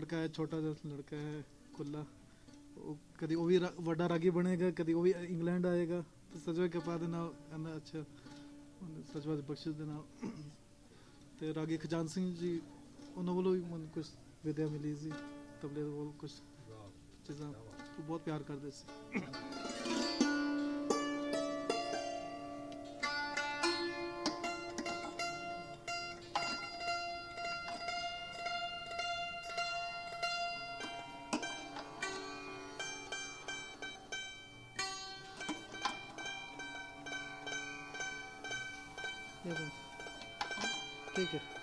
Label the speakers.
Speaker 1: ਲੜਕਾ ਹੈ ਛੋਟਾ ਜਿਹਾ ਲੜਕਾ ਹੈ ਕੁੱਲਾ ਉਹ ਕਦੀ ਉਹ ਵੀ ਵੱਡਾ ਰਾਗੀ ਬਣੇਗਾ ਕਦੀ ਉਹ ਵੀ ਇੰਗਲੈਂਡ ਆਏਗਾ ਤੇ ਸਜਵਾ ਕਪਾ ਦੇ ਨਾਲ ਕਹਿੰਦਾ ਅੱਛਾ ਉਹਨੇ ਸਜਵਾ ਦੀ ਬਖਸ਼ਿਸ਼ ਦੇ ਨਾਲ ਤੇ ਰਾਗੀ ਖਜਾਨ ਸਿੰਘ ਜੀ ਉਹਨਾਂ ਵੱਲੋਂ ਵੀ ਮੈਨੂੰ ਕੁਝ ਵਿਦਿਆ ਮਿਲੀ ਸੀ ਤਬਲੇ ਦੇ ਵੱਲੋਂ ਕੁਝ ਚੀਜ਼ਾਂ ਉਹ ਬਹੁਤ ਪਿਆਰ ਕਰਦੇ ਸੀ ठीक है